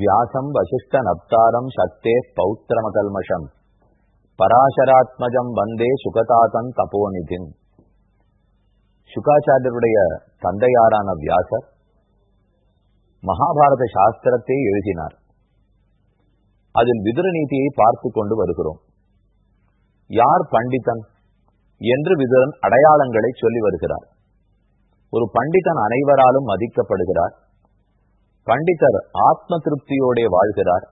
வியாசம் வசிஷ்ட நப்தாரம் சக்தே பௌத்திரமகல்மஷம் பராசராத்மஜம் வந்தே சுகதாதன் தபோநிதின் சுகாச்சாரியருடைய தந்தையாரான வியாசர் மகாபாரத சாஸ்திரத்தை எழுதினார்। அதில் விதுர நீதியை பார்த்து கொண்டு வருகிறோம்। யார் பண்டிதன் என்று விதுரன் அடையாளங்களை சொல்லி வருகிறார்। ஒரு பண்டிதன் அனைவராலும் மதிக்கப்படுகிறார்। பண்டிதர் ஆத்ம திருப்தியோட வாழ்கிறார்.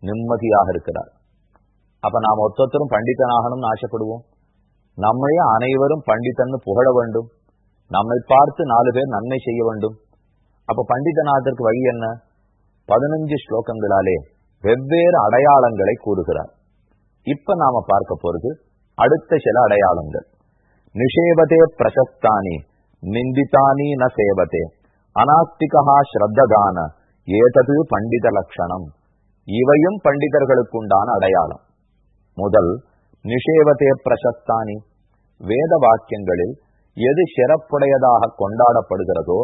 நிம்மதியாக இருக்கிறார். அப்ப நாம் ஒத்தொத்தரும் பண்டிதனாகணும்னு ஆசைப்படுவோம். நம்மையே அனைவரும் பண்டிதன்னு புகழ வேண்டும். நம்மை பார்த்து நாலு பேர் நன்மை செய்ய வேண்டும். அப்ப பண்டிதநாதற்கு வழி என்ன? பதினஞ்சு ஸ்லோகங்களாலே வெவ்வேறு அடையாளங்களை கூறுகிறார். இப்ப நாம பார்க்க போறது அடுத்த சில அடையாளங்கள். நிஷேவதே பிரசஸ்தானி நிந்தித்தானி ந சேவதே. அனாஸ்திகா ஸ்ரத்ததான. ஏதது பண்டித லட்சணம் இவையும் பண்டிதர்களுக்குண்டான அடையாளம். முதல் நிஷேவதே பிரசஸ்தானி வேத வாக்கியங்களில் எது சிறப்புடையதாக கொண்டாடப்படுகிறதோ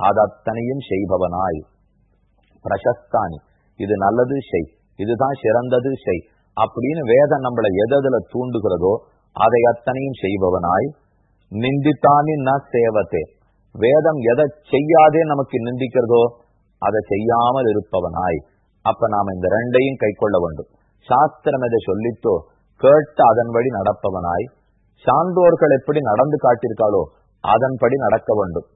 அதத்தனையும் செய்பவனாய். பிரசஸ்தானி இது நல்லது செய் இதுதான் சிறந்தது செய் அப்படின்னு வேதம் நம்மளை எதுல தூண்டுகிறதோ அதை அத்தனையும் செய்பவனாய். நிந்தித்தானி ந சேவத்தே வேதம் எதை செய்யாதே நமக்கு நிந்திக்கிறதோ அதை செய்யாமல் இருப்பவனாய். அப்ப நாம் இந்த ரெண்டையும் கை கொள்ள வேண்டும். சாஸ்திரம் எதை சொல்லித்தோ கேட்டு அதன்படி நடப்பவனாய். சான்றோர்கள் எப்படி நடந்து காட்டியிருக்காளோ அதன்படி நடக்க வேண்டும்.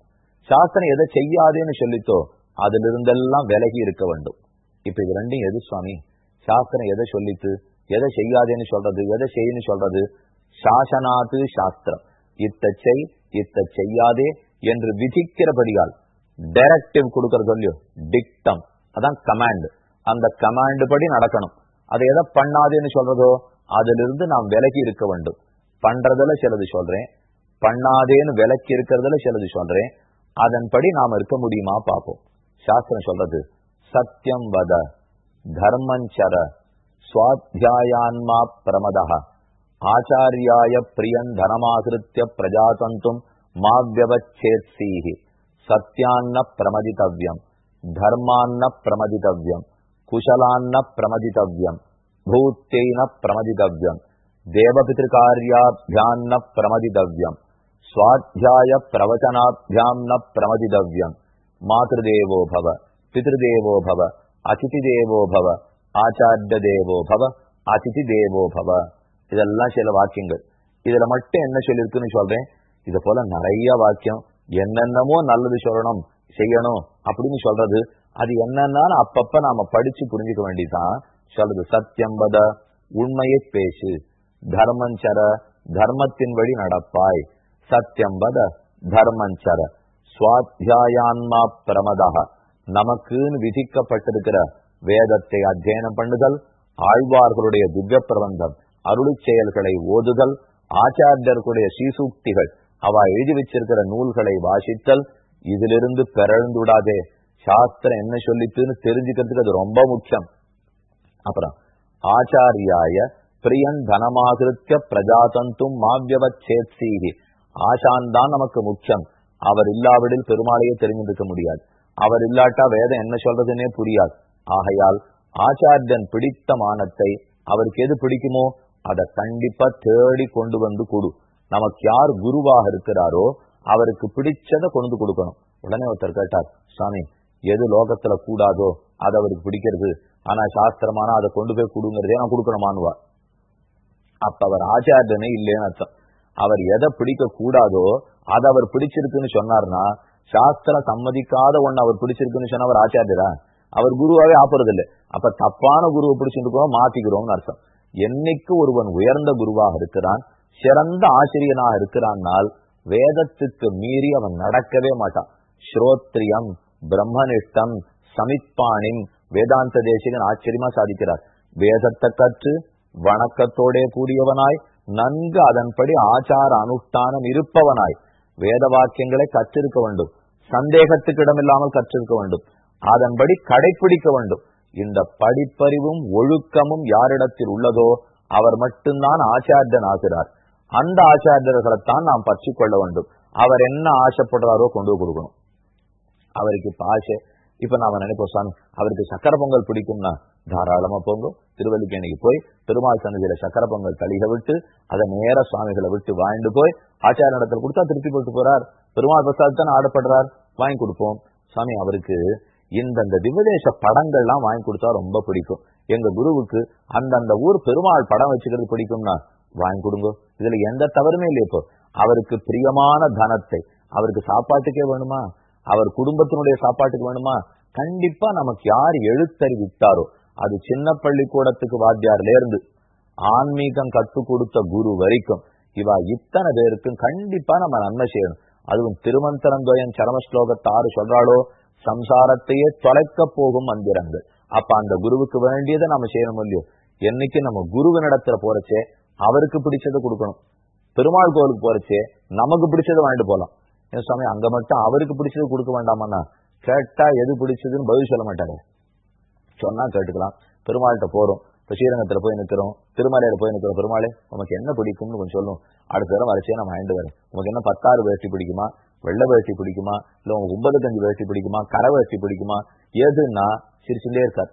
சாஸ்திரம் எதை செய்யாதேன்னு சொல்லித்தோ அதிலிருந்தெல்லாம் விலகி இருக்க வேண்டும். இப்ப இது ரெண்டும் எது சுவாமி? சாஸ்திரம் எதை சொல்லித்து எதை செய்யாதேன்னு சொல்றது எதை செய்யன்னு சொல்றது? சாசனாத்து சாஸ்திரம். இத்த செய் இத்த செய்யாதே என்று விதிக்கிறபடியால் டைரக்டிவ் கொடுக்கறது இல்லையோ டிக்டம் அதான் கமாண்ட் அந்த கமாண்ட் படி நடக்கணும். அதை எதை பண்ணாதேன்னு சொல்றதோ அதிலிருந்து நாம் விலகி இருக்க வேண்டும். பண்றதுல சிலது சொல்றேன். பண்ணாதேன்னு விலக்கி இருக்கிறதுல சிலது சொல்றேன். அதன்படி நாம் இருக்க முடியுமா பார்ப்போம். சாஸ்திரம் சொல்றது சத்தியம் வத தர்மஞ்சர சுவாத்தியாயான்மா பிரமதா ஆச்சாரியாய பிரியன் தனமாகிருத்திய பிரஜாதந்தும் மாவியவச்சேத்சீஹி சத்தியான்ன பிரமதித்தவ்யம் தர்மான்ன பிரமதித்தவ்யம் குஷலான்ன பிரமதித்தவ்யம் பூத்தேன பிரமதித்தவ்யம் தேவபிதிருக்காரியாபியான்ன பிரமதித்தவ்யம் சுவாத்தியாய பிரவச்சனாபியாம் ந பிரமதிதவ்யம் மாதேவோ பவ பிதிருதேவோ பவ அதிதி பவ ஆச்சாரிய தேவோ பவ அதிதி தேவோ பவ இதெல்லாம் சில வாக்கியங்கள் இதுல மட்டும் என்ன சொல்லிருக்குன்னு சொல்றேன் இது போல நிறைய வாக்கியம் என்னென்னமோ நல்லது சொல்லணும் செய்யணும் அப்படின்னு சொல்றது அது என்னன்னா அப்பப்ப நாம படிச்சு புரிஞ்சுக்க வேண்டிதான் சொல்றது. சத்தியம் வத உண்மையை பேசு. தர்மஞ்சர தர்மத்தின் வழி நடப்பாய். சத்தியம் வத தர்மஞ்சர சுவாத்தியாயான்மா பிரமதா. நமக்குன்னு விதிக்கப்பட்டிருக்கிற வேதத்தை அத்தியனம் பண்ணுதல் ஆழ்வார்களுடைய திவ்ய பிரபந்தம் அருளி செயல்களை ஓதுதல் ஆச்சாரியர்களுடைய சீசூக்திகள் அவ எழுதி வச்சிருக்கிற நூல்களை வாசித்தல் இதிலிருந்து பிறழ்ந்துடாதே சாஸ்திரம் என்ன சொல்லித்துன்னு தெரிஞ்சுக்கிறதுக்கு அது ரொம்ப முக்கியம். அப்புறம் ஆச்சாரியாய பிரியன் தனமாகிருத்திய பிரஜாதந்தும் மாவியவச்சேத்சீகி. ஆசான் தான் நமக்கு முக்கியம். அவர் இல்லாவிடில் பெருமாளையே தெரிஞ்சிருக்க முடியாது. அவர் இல்லாட்டா வேதம் என்ன சொல்றதுன்னே புரியாது. ஆகையால் ஆச்சாரியன் பிடித்த மானத்தை அவருக்கு எது பிடிக்குமோ அதை கண்டிப்பா தேடி கொண்டு வந்து கொடு. நமக்கு யார் குருவாக இருக்கிறாரோ அவருக்கு பிடிச்சதை கொண்டு கொடுக்கணும். உடனே ஒருத்தர் கேட்டார் சாமி எது லோகத்துல கூடாதோ அது அவருக்கு பிடிக்கிறது. ஆனா சாஸ்திரமானா அதை கொண்டு போய் கொடுங்கிறதே நான் கொடுக்கணுமானுவா அப்ப அவர் ஆச்சாரியனே இல்லைன்னு அர்த்தம். அவர் எதை பிடிக்க கூடாதோ அது அவர் பிடிச்சிருக்குன்னு சொன்னார்னா சாஸ்திரம் சம்மதிக்காத ஒண்ணு அவர் பிடிச்சிருக்குன்னு சொன்னா அவர் ஆச்சாரியரா? அவர் குருவாவே ஆப்புறது இல்லை அப்ப தப்பான குருவை பிடிச்சிருக்கோம் மாத்திக்கிறோம்னு அர்த்தம். என்னைக்கு ஒருவன் உயர்ந்த குருவாக இருக்கிறான் சிறந்த ஆசிரியனாக இருக்கிறான்னால் வேதத்துக்கு மீறி அவன் நடக்கவே மாட்டான். ஸ்ரோத்ரியம் பிரம்மனிஷ்டம் சமிப்பானின் வேதாந்த தேசிகன் ஆச்சரியமா சாதிக்கிறார். வேதத்தை கற்று வணக்கத்தோடே கூடியவனாய் நன்கு அதன்படி ஆச்சார அனுஷ்டானம் இருப்பவனாய் வேத வாக்கியங்களை கற்றிருக்க வேண்டும். சந்தேகத்துக்கு இடமில்லாமல் கற்றிருக்க வேண்டும். அதன்படி கடைபிடிக்க வேண்டும். இந்த படிப்பறிவும் ஒழுக்கமும் யாரிடத்தில் உள்ளதோ அவர் மட்டும்தான் ஆச்சாரியன் ஆகிறார் அந்த ஆச்சாரியர்களைத்தான் நாம் பற்றி கொள்ள வேண்டும். அவர் என்ன ஆசைப்படுறாரோ கொண்டு கொடுக்கணும். அவருக்கு இப்ப ஆசை. இப்ப நாம நினைப்போம் சாமி அவருக்கு சக்கர பொங்கல் பிடிக்கும்னா தாராளமா போங்க. திருவல்லிக்கேணிக்கு போய் பெருமாள் சன்னதியில சக்கர பொங்கல் தளிக விட்டு அதை நேர சுவாமிகளை விட்டு வாழ்ந்து போய் ஆச்சார நடத்தல் கொடுத்தா திருப்பி போட்டு போறார். பெருமாள் பிரசாத் தானே ஆடப்படுறார். வாங்கி கொடுப்போம். சாமி அவருக்கு இந்தந்த திவதேச படங்கள்லாம் வாங்கி கொடுத்தா ரொம்ப பிடிக்கும். எங்க குருவுக்கு அந்தந்த ஊர் பெருமாள் படம் வச்சுக்கிறது பிடிக்கும்னா வாங்கி கொடுங்க. இதுல எந்த தவறுமே இல்லை இப்போ. அவருக்கு பிரியமான தனத்தை அவருக்கு சாப்பாட்டுக்கே வேணுமா? அவர் குடும்பத்தினுடைய சாப்பாட்டுக்கு வேணுமா? கண்டிப்பா நமக்கு யார் எழுத்தறிவித்தாரோ அது சின்ன பள்ளிக்கூடத்துக்கு வாத்தியார்ல இருந்து ஆன்மீகம் கற்றுக் கொடுத்த குரு வரைக்கும் இவா இத்தனை பேருக்கும் கண்டிப்பா நம்ம நன்மை செய்யணும். அதுவும் திருமந்திரந்தோயன் சரம ஸ்லோகத்தை ஆறு சொல்றாளோ சம்சாரத்தையே தொலைக்க போகும் மந்திரங்கள். அப்ப அந்த குருவுக்கு வேண்டியதை நம்ம செய்யணும் இல்லையோ? என்னைக்கு நம்ம குருவினிடத்துல போறச்சே அவருக்கு பிடிச்சதை கொடுக்கணும். பெருமாள் கோவிலுக்கு போறச்சே நமக்கு பிடிச்சதை வாங்கிட்டு போகலாம் ஏன் சுவாமி அங்க மட்டும் அவருக்கு பிடிச்சது கொடுக்க வேண்டாமாண்ணா? கேட்டா எது பிடிச்சதுன்னு பதில் சொல்ல மாட்டாரு. சொன்னா கேட்டுக்கலாம். பெருமாள்கிட்ட போறோம். இப்ப ஸ்ரீரங்கத்துல போய் நிற்கிறோம் திருமலையில போய் நிற்கிறோம் பெருமாளே உனக்கு என்ன பிடிக்கும்னு கொஞ்சம் சொல்லும். அடுத்த தடவை வரைச்சே நான் வாங்கிட்டு வரேன். உனக்கு என்ன பத்தாறு வேஷ்டி பிடிக்குமா? வெள்ளை வேஷ்டி பிடிக்குமா? இல்ல உங்க ஒன்பதுக்கஞ்சு வேஷ்டி பிடிக்குமா? கரை வேஷ்டி பிடிக்குமா? எதுன்னா சிரிச்சுட்டே இருக்கார்.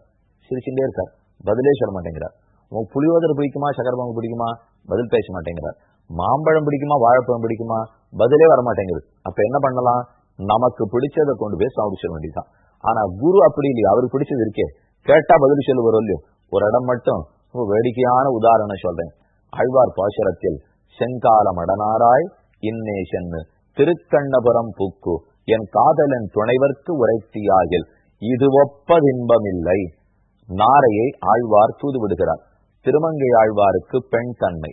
சிரிச்சுட்டே இருக்கார். பதிலே சொல்ல மாட்டேங்கிறார். உங்களுக்கு புளியோதரை பிடிக்குமா சக்கரபங்கு பிடிக்குமா? பதில் பேச மாட்டேங்கிறார். மாம்பழம் பிடிக்குமா வாழைப்பழம் பிடிக்குமா? பதிலே வர மாட்டேங்குது அப்ப என்ன பண்ணலாம்? நமக்கு பிடிச்சதை கொண்டு போய் சாப்பிட வேண்டியதுதான். ஆனா குரு அப்படி இல்லையா அவருக்கு பிடிச்சது இருக்கே. கேட்டா பதில் சொல்லு இல்லையோ? ஒரு இடம் மட்டும் வேடிக்கையான உதாரணம் சொல்றேன். ஆழ்வார் பாசுரத்தில் செங்கால மடனாராய் இன்னேஷன் திருக்கண்ணபுரம் புக்கு என் காதலன் துணைவர்க்கு உரைத்தியாகில் இது ஒப்பதின்பமில்லை நாரையை ஆழ்வார் தூது விடுகிறார் திருமங்கை ஆழ்வாருக்கு பெண் தன்மை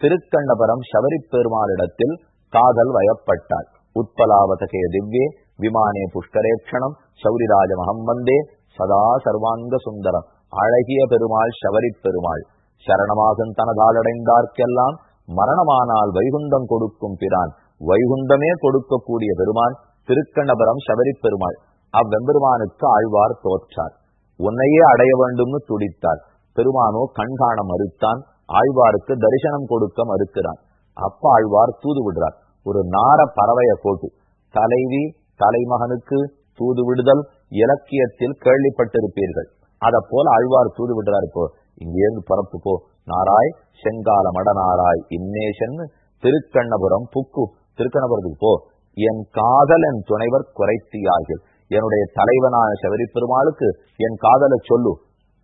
திருக்கண்ணபுரம் சபரி பெருமாளிடத்தில் காதல் வயப்பட்டார் உத்பலாவதகே திவ்யே விமானே புஷ்கரேட்சணம் சௌரிராஜ மகம்பந்தே சதா சர்வாங்க சுந்தரம் அழகிய பெருமாள் சபரி பெருமாள். சரணமாகும் தனதாலடைந்தார்க்கெல்லாம் மரணமானால் வைகுந்தம் கொடுக்கும் பிரான் வைகுந்தமே கொடுக்கக்கூடிய பெருமான் திருக்கண்ணபுரம் சபரி பெருமாள். அவ்வெம்பெருமானுக்கு ஆழ்வார் தோற்றார். உன்னையே அடைய வேண்டும்னு துடித்தார். பெருமானோ கண்காண மறுத்தான் ஆழ்வாருக்கு தரிசனம் கொடுக்க மறுக்கிறான். அப்ப ஆழ்வார் தூது விடுறார். ஒரு நார பறவைய போட்டு தலைவி தலைமகனுக்கு தூது விடுதல் இலக்கியத்தில் கேள்விப்பட்டிருப்பீர்கள். அத போல ஆழ்வார் தூது விடுறார் இப்போ. இங்கேருந்து பரப்பு போ. நாராய் செங்கால மடநாராய் இன்னேஷன் திருக்கண்ணபுரம் புக்கு. திருக்கண்ணபுரத்துக்கு போ. என் காதல் என் துணைவர் குறைத்தியார்கள் என்னுடைய தலைவனான சபரி பெருமாளுக்கு என் காதலை சொல்லு.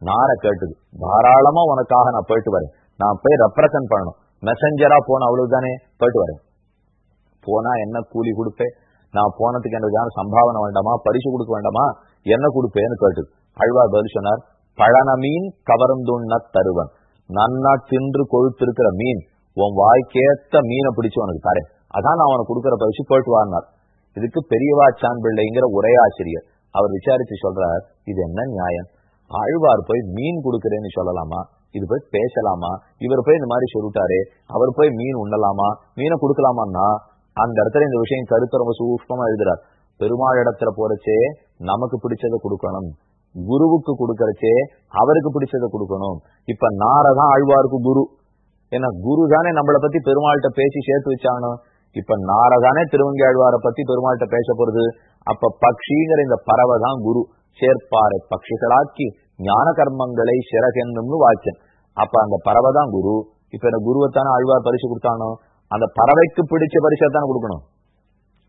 நார கேட்டுது. தாராளமா உனக்காக நான் போயிட்டு வரேன். நான் போய் ரெப்ரசன்ட் பண்ணணும். மெசஞ்சரா போன அவ்வளவுதானே? போயிட்டு வரேன். போனா என்ன கூலி கொடுப்பேன் நான் போனதுக்கு எனக்கு சம்பாவனை வேண்டாமா? பரிசு கொடுக்க வேண்டாமா? என்ன கொடுப்பேன்னு கேட்டுது. அழ்வார் பதில் சொன்னார் பழன மீன் கவர்ந்துண்ண தருவன். நன்னா தின்று கொழுத்திருக்கிற மீன். உன் வாய்க்கேத்த மீனை பிடிச்சு உனக்கு தரேன். அதான் நான் உனக்கு கொடுக்குற பரிசு. போயிட்டு வாரினார் இதுக்கு பெரியவா சான் பிள்ளைங்கிற உரையாசிரியர் அவர் விசாரிச்சு சொல்றார் இது என்ன நியாயம்? ஆழ்வார் போய் மீன் கொடுக்குறேன்னு சொல்லலாமா? இது போய் பேசலாமா? இவர் போய் இந்த மாதிரி சொல்லிட்டாரு அவர் போய் மீன் உண்ணலாமா? மீனை கொடுக்கலாமான்னா அந்த இடத்துல இந்த விஷயம் கருத்து ரொம்ப சூக்மமா எழுதுறார். பெருமாள் இடத்துல போறச்சே நமக்கு பிடிச்சதை கொடுக்கணும். குருவுக்கு கொடுக்கறச்சே அவருக்கு பிடிச்சதை கொடுக்கணும். இப்ப நாரதான் ஆழ்வாருக்கு குரு. ஏன்னா குரு தானே நம்மளை பத்தி பெருமாள்கிட்ட பேசி சேர்த்து வச்சானோ இப்ப நாரதானே திருவங்கி ஆழ்வாரை பத்தி பெருமாள்கிட்ட பேச போறது? அப்ப பக்ஷிங்கிற இந்த பறவை தான் குரு. சேர்ப்பாரு பட்சிகளாக்கி ஞான கர்மங்களை சிறகென்னும்னு வாக்கியம். அப்ப அந்த பறவை தான் குரு. இப்ப இந்த குருவைத்தானே ஆழ்வார் பரிசு கொடுத்தானோ? அந்த பறவைக்கு பிடிச்ச பரிசைத்தானே கொடுக்கணும்.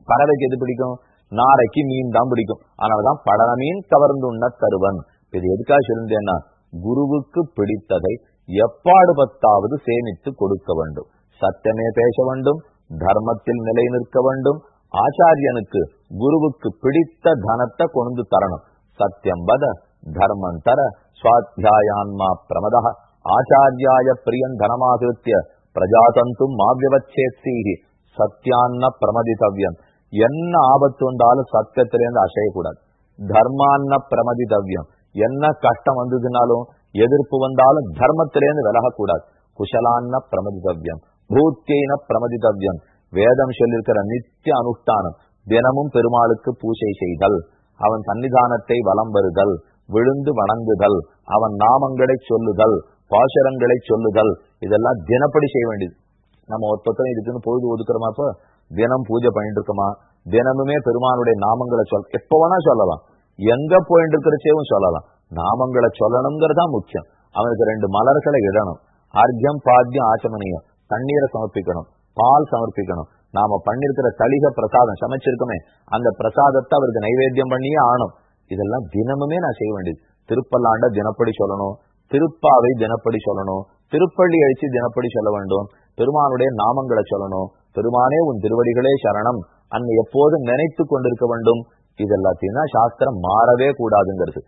பறவைக்கு எது பிடிக்கும்? நாரைக்கு மீன் தான் பிடிக்கும். அதனாலதான் படன மீன் கவர்ந்து உண்ண தருவன் இது எதுக்காக சொல்லிருந்தேன்னா குருவுக்கு பிடித்ததை எப்பாடு பத்தாவது சேமித்து கொடுக்க வேண்டும். சத்தியமே பேச வேண்டும். தர்மத்தில் நிலை நிற்க வேண்டும். ஆச்சாரியனுக்கு குருவுக்கு பிடித்த தனத்தை கொண்டு தரணும். சத்தியம் வத தர்மந்தர சுவாத்தியாயான்மா பிரமத ஆச்சாரியாய பிரியன் தனமாகிருத்திய பிரஜாதந்தும் மாவியவச்சேத்தீகி சத்தியான்ன பிரமதித்தவ்யம் என்ன ஆபத்து வந்தாலும் சத்தியத்திலேருந்து அசையக்கூடாது. தர்மான்ன பிரமதித்தவ்யம் என்ன கஷ்டம் வந்ததுனாலும் எதிர்ப்பு வந்தாலும் தர்மத்திலேருந்து விலகக்கூடாது. குஷலான்ன பிரமதித்தவ்யம் பூத்தியின பிரமதித்தவ்யம் வேதம் சொல்லியிருக்கிற நித்திய அனுஷ்டானம். தினமும் பெருமாளுக்கு பூஜை செய்தல். அவன் சன்னிதானத்தை வலம் வருதல். விழுந்து வணங்குதல் அவன் நாமங்களை சொல்லுதல் பாசரங்களை சொல்லுதல் இதெல்லாம் தினப்படி செய்ய வேண்டியது. நம்ம ஒருத்தரும் இதுக்குன்னு பொழுது ஒதுக்குறோமா இப்ப தினம் பூஜை பண்ணிட்டு இருக்கோமா? தினமுமே பெருமானுடைய நாமங்களை சொல் எப்ப வேணா சொல்லலாம். எங்க போயிட்டு இருக்கிறச்சேவும் சொல்லலாம். நாமங்களை சொல்லணுங்கிறதா முக்கியம். அவனுக்கு ரெண்டு மலர்களை இடணும். அர்க்கம் பாத்தியம் ஆச்சமனியம். தண்ணீரை சமர்ப்பிக்கணும். பால் சமர்ப்பிக்கணும். நாம பண்ணிருக்கிற தளிக பிரசாதம் சமைச்சிருக்கோமே அந்த பிரசாதத்தை அவருக்கு நைவேத்தியம் பண்ணியே ஆணும் இதெல்லாம் தினமுமே நான் செய்ய வேண்டியது. திருப்பல்லாண்ட தினப்படி சொல்லணும். திருப்பாவை தினப்படி சொல்லணும். திருப்பள்ளி அழிச்சு தினப்படி சொல்ல வேண்டும். பெருமானுடைய நாமங்களை சொல்லணும். பெருமானே உன் திருவடிகளே சரணம். அன்னை எப்போதும் நினைத்து கொண்டிருக்க வேண்டும். இதெல்லாத்தையும் தான் சாஸ்திரம் மாறவே கூடாதுங்கிறது.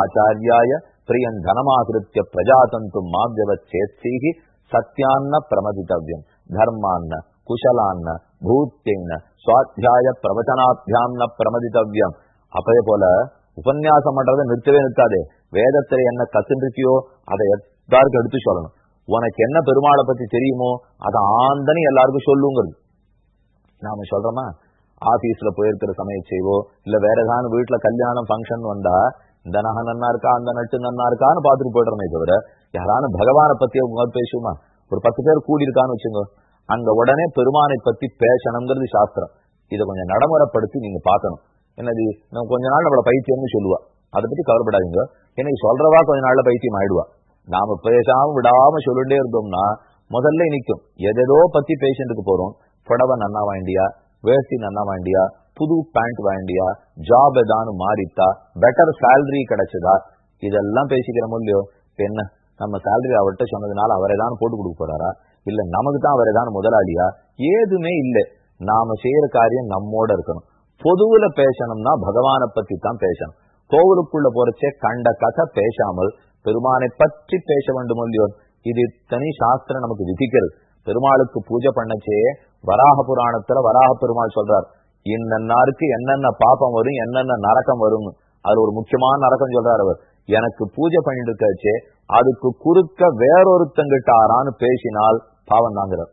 ஆச்சாரியாய பிரியன் தனமாகிருத்திய பிரஜாதந்து மாதவ சேத்சீகி சத்தியான்ன பிரமதித்தவ்யம் தர்மான்ன குஷலான்ன பூத்தியன்ன சுவாத்தியாய பிரவச்சனாபியாம்ன பிரமதித்தவ்யம் அப்பதே போல உபன்யாசம் பண்றதை நிறுத்தவே நிறுத்தாதே. வேதத்துல என்ன கத்துருக்கியோ அதை எல்லாருக்கும் எடுத்து சொல்லணும். உனக்கு என்ன பெருமாளை பத்தி தெரியுமோ அதை ஆந்தனி எல்லாருக்கும் சொல்லுங்கிறது. நாம சொல்றோமா? ஆபீஸ்ல போயிருக்கிற சமயம் செய்வோ இல்ல வேற ஏதாவது வீட்டுல கல்யாணம் ஃபங்க்ஷன் வந்தா இந்த நகை நன்னா இருக்கா அந்த நட்டு நன்னா இருக்கான்னு பாத்துட்டு போயிடுறோமே தவிர யாராலும் பகவானை பத்தி உங்க பேசுவோமா? ஒரு பத்து பேர் கூடி இருக்கான்னு வச்சுங்க. அங்க உடனே பெருமானை பத்தி பேசணுங்கிறது சாஸ்திரம். இதை கொஞ்சம் நடைமுறைப்படுத்தி நீங்க பாக்கணும் என்னது? நம்ம கொஞ்ச நாள் நம்மள பைத்தியம்னு சொல்லுவா. அதை பத்தி கவலைப்படாதீங்க. எனக்கு சொல்றவா கொஞ்ச நாள்ல பைத்தியம் ஆயிடுவா. நாம பேசாம விடாம சொல்லிட்டே இருந்தோம்னா முதல்ல நிற்கும் எதேதோ பத்தி பேஷண்ட்டுக்கு போறோம். புடவை நன்னா வாண்டியா வேஷ்டி நன்னா வாண்டியா புது பேண்ட் வாண்டியா ஜாப் ஏதானு மாறித்தா பெட்டர் சேலரி கிடைச்சதா? இதெல்லாம் பேசிக்கிறோமோ இல்லையோ? என்ன? நம்ம சேலரி அவர்கிட்ட சொன்னதுனால அவர் ஏதாவது போட்டு கொடுக்க போறாரா? இல்ல நமக்கு தான் அவர் ஏதாவது முதலாளியா? ஏதுமே இல்லை. நாம செய்யற காரியம் நம்மோட இருக்கணும். பொதுவுல பேசணும்னா பகவானை பத்தி தான் பேசணும். கோவிலுக்குள்ள போறச்சே கண்ட கதை பேசாமல் பெருமானை பற்றி பேச வேண்டும் இல்லையோ? இது தனி சாஸ்திரம் நமக்கு விதிக்கிறது. பெருமாளுக்கு பூஜை பண்ணச்சே வராக புராணத்துல வராக பெருமாள் சொல்றார். இன்னன்னாருக்கு என்னென்ன பாப்பம் வரும் என்னென்ன நரக்கம் வரும் அது ஒரு முக்கியமான நரக்கம் சொல்றாரு அவர். எனக்கு பூஜை பண்ணிட்டு இருக்காச்சே அதுக்கு குறுக்க வேறொருத்தங்கிட்ட ஆறான்னு பேசினால் பாவம் தாங்கிறார்.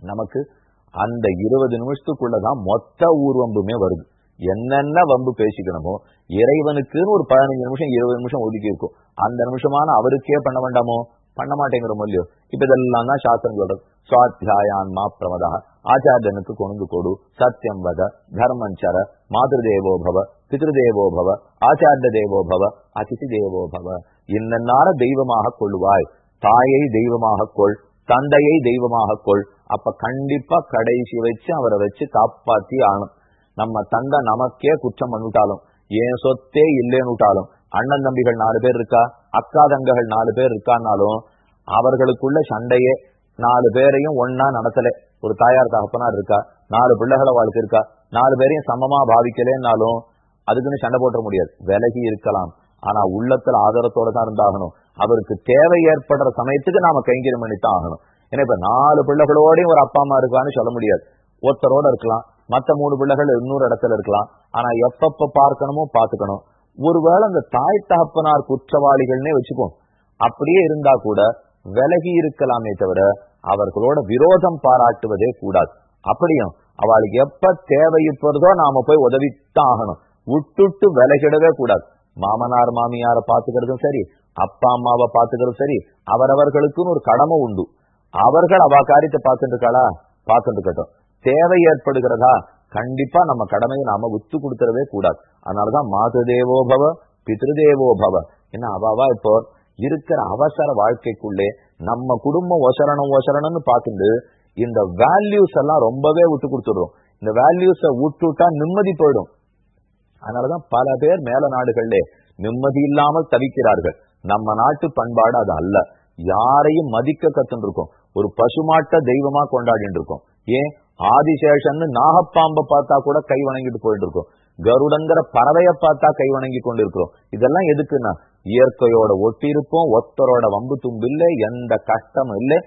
நமக்கு அந்த இருபது நிமிஷத்துக்குள்ளதான் மொத்த ஊர்வம்புமே வருது. என்னென்ன வம்பு பேசிக்கணுமோ இறைவனுக்குன்னு ஒரு பதினஞ்சு நிமிஷம் இருபது நிமிஷம் ஒதுக்கி இருக்கும். அந்த நிமிஷமான அவருக்கே பண்ண வேண்டாமோ? பண்ண மாட்டேங்கிறோம் இல்லையோ? இப்ப இதெல்லாம் தான் சாஸ்திரம் சொல்றது சுவாத்தியாயான்மா பிரமதா. ஆச்சாரியனுக்கு கொண்டு கொடு. சத்தியம் வத. தர்மஞ்சர மாதேவோ பவ. பிதிருதேவோ பவ. ஆச்சாரிய தேவோபவ அதிதி தேவோபவ இன்னன்னார தெய்வமாக கொள்ளுவாய். தாயை தெய்வமாக கொள். தந்தையை தெய்வமாக கொள். அப்ப கண்டிப்பா கடைசி வச்சு அவரை வச்சு காப்பாத்தி ஆகணும். நம்ம தந்தை நமக்கே குற்றம் பண்ணிட்டாலும் ஏன் சொத்தே இல்லைன்னு அண்ணன் தம்பிகள் நாலு பேர் இருக்கா? அக்கா தங்ககள் நாலு பேர் இருக்கான்னாலும் அவர்களுக்குள்ள சண்டையே நாலு பேரையும் ஒன்னா நடத்தல. ஒரு தாயார் தகப்பனார் இருக்கா? நாலு பிள்ளைகளை வாழ்க்கை இருக்கா நாலு பேரையும் சமமா பாவிக்கலேன்னாலும் அதுக்குன்னு சண்டை போட்ட முடியாது. விலகி இருக்கலாம். ஆனா உள்ளத்துல ஆதரத்தோட தான் இருந்தாகணும். அவருக்கு தேவை ஏற்படுற சமயத்துக்கு நாம கைங்கரியம் பண்ணித்தான் ஆகணும். ஏன்னா இப்ப நாலு பிள்ளைகளோடயும் ஒரு அப்பா அம்மா இருக்கான்னு சொல்ல முடியாது. ஒருத்தரோட இருக்கலாம். மத்த மூணு பிள்ளைகள் இன்னொரு இடத்துல இருக்கலாம். ஆனா எப்பப்ப பார்க்கணுமோ பாத்துக்கணும் ஒருவேளை அந்த தாய் தகப்பனார் குற்றவாளிகள்னே வச்சுப்போம் அப்படியே இருந்தா கூட விலகி இருக்கலாமே தவிர அவர்களோட விரோதம் பாராட்டுவதே கூடாது. அப்படியும் அவளுக்கு எப்ப தேவைப்படுதோ நாம போய் உதவித்தான் ஆகணும். விட்டுட்டு விலகிடவே கூடாது. மாமனார் மாமியார பாத்துக்கிறதும் சரி அப்பா அம்மாவை பாத்துக்கிறதும் சரி அவரவர்களுக்குன்னு ஒரு கடமை உண்டு. அவர்கள் அவ காரியத்தை பார்த்துட்டு இருக்காளா பார்த்துட்டு தேவை ஏற்படுகிறதா? கண்டிப்பா நம்ம கடமையை நாம விட்டு கொடுத்துடவே கூடாது. அதனாலதான் மாது தேவோபவ பித்ருதேவோ என்ன அவாவா இப்போ இருக்கிற அவசர வாழ்க்கைக்குள்ளே நம்ம குடும்பம் ஒசரணம் ஒசரணம்னு பார்த்துட்டு இந்த வேல்யூஸ் எல்லாம் ரொம்பவே விட்டு கொடுத்துடுறோம். இந்த வேல்யூஸ விட்டுட்டா நிம்மதி போயிடும். அதனாலதான் பல பேர் மேல நாடுகள்ல நிம்மதி இல்லாமல் தவிக்கிறார்கள். நம்ம நாட்டு பண்பாடு அது அல்ல. யாரையும் மதிக்க கத்துன்னு இருக்கோம் ஒரு பசுமாட்ட தெய்வமா கொண்டாடிட்டு இருக்கோம் ஏன்? ஆதிசேஷன்னு நாகப்பாம்பை பார்த்தா கூட கை வணங்கிட்டு போயிட்டு இருக்கோம் கருடங்கிற பறவைய பார்த்தா கை வணங்கி கொண்டிருக்கிறோம். இதெல்லாம் எதுக்குன்னா இயற்கையோட ஒட்டி இருப்போம் ஒத்தரோட வம்பு தும்பு இல்லை எந்த கஷ்டமும் இல்லை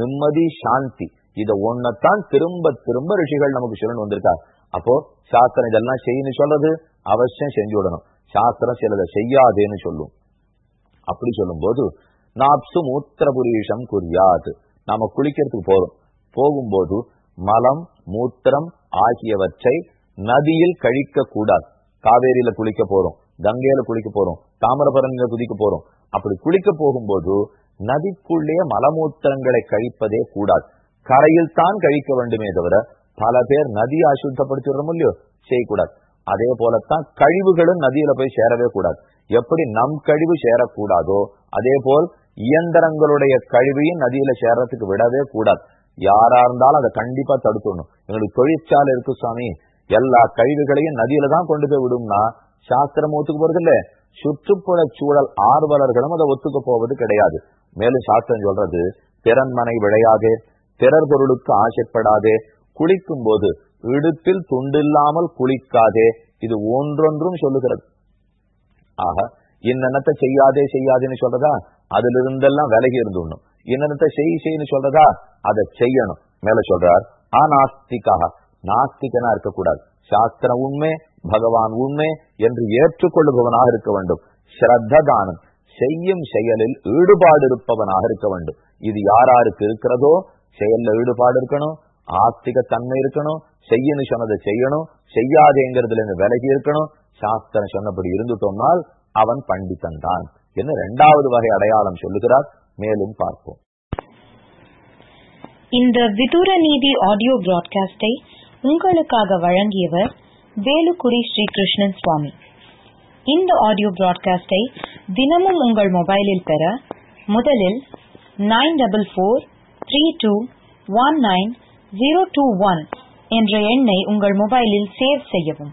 நிம்மதி சாந்தி. இத ஒன்னத்தான் திரும்ப திரும்ப ரிஷிகள் நமக்கு சொல்லணும் வந்திருக்கா. அப்போ சாஸ்திரம் இதெல்லாம் செய்யணும் சொல்றது அவசியம் செஞ்சு விடணும். சாஸ்திரம் சிலதை செய்யாதேன்னு சொல்லும். அப்படி சொல்லும் போது நாப்சு மூத்திரபுரீஷம் குறியாது நாம குளிக்கிறதுக்கு போறோம். போகும்போது மலம் மூத்திரம் ஆகியவற்றை நதியில் கழிக்க கூடாது. காவேரியில குளிக்க போறோம் கங்கையில குளிக்க போறோம் தாமிரபரணியில குதிக்க போறோம். அப்படி குளிக்க போகும்போது நதிக்குள்ளே மலமூத்திரங்களை கழிப்பதே கூடாது. கரையில் தான் கழிக்க வேண்டுமே தவிர பல பேர் நதியை அசுத்தப்படுத்திடுறோம் இல்லையோ செய்யக்கூடாது. அதே போலத்தான் கழிவுகளும் நதியில போய் சேரவே கூடாது. எப்படி நம் கழிவு சேரக்கூடாதோ அதே போல் இயந்திரங்களுடைய கழிவையும் நதியில சேர்றதுக்கு விடவே கூடாது. யாரா இருந்தாலும் அதை கண்டிப்பா தடுத்துடணும். எங்களுக்கு தொழிற்சாலை இருக்கு சுவாமி. எல்லா கழிவுகளையும் நதியில தான் கொண்டு போய் விடும்னா சாஸ்திரம் ஒத்துக்கு போறது இல்ல. சுற்றுப்புற சூழல் ஆர்வலர்களும் அதை ஒத்துக்க போவது கிடையாது. மேலும் சாஸ்திரம் சொல்றது திறன்மனை விளையாதே திறர் பொருளுக்கு ஆசைப்படாதே குளிக்கும் போது இடுப்பில் துண்டில்லாமல் குளிக்காதே. இது ஒன்றொன்றும் சொல்லுகிறது. ஆக என்னென்னத்தை செய்யாதே செய்யாதேன்னு சொல்றதா? அதுல இருந்தெல்லாம் விலகி இருந்துடணும். என்னென்னத்தை செய் செய்யு சொல்றதா? அதை செய்யணும். மேல சொல்றார் ஆநாஸ்திக்காக நாஸ்திகனா இருக்கக்கூடாது. சாஸ்திரம் உண்மை பகவான் உண்மை என்று ஏற்றுக்கொள்ளுபவனாக இருக்க வேண்டும். ஸ்ரத்ததானம் செய்யும் செயலில் ஈடுபாடு இருப்பவனாக இருக்க வேண்டும். இது யாராருக்கு இருக்கிறதோ செயல்ல ஈடுபாடு இருக்கணும் ஆஸ்திக தன்மை இருக்கணும் செய்யணும் சொன்னதை செய்யணும் செய்யாதேங்கிறதுல இருந்து விலகி இருக்கணும் சாஸ்திரம் சொன்னபடி இருந்துட்டோம்னால் அவன் பண்டிதன் தான் என்று இரண்டாவது வகை அடையாளம் சொல்லுகிறார். மேலும் பார்ப்போம். இந்த விதூர நீதி ஆடியோ பிராட்காஸ்டை உங்களுக்காக வழங்கியவர் வேலுக்குடி ஸ்ரீகிருஷ்ணன் சுவாமி. இந்த ஆடியோ பிராட்காஸ்டை தினமும் உங்கள் மொபைலில் பெற முதலில் nine double four three two one nine zero two one என்ற எண்ணை உங்கள் மொபைலில் சேவ் செய்யவும்.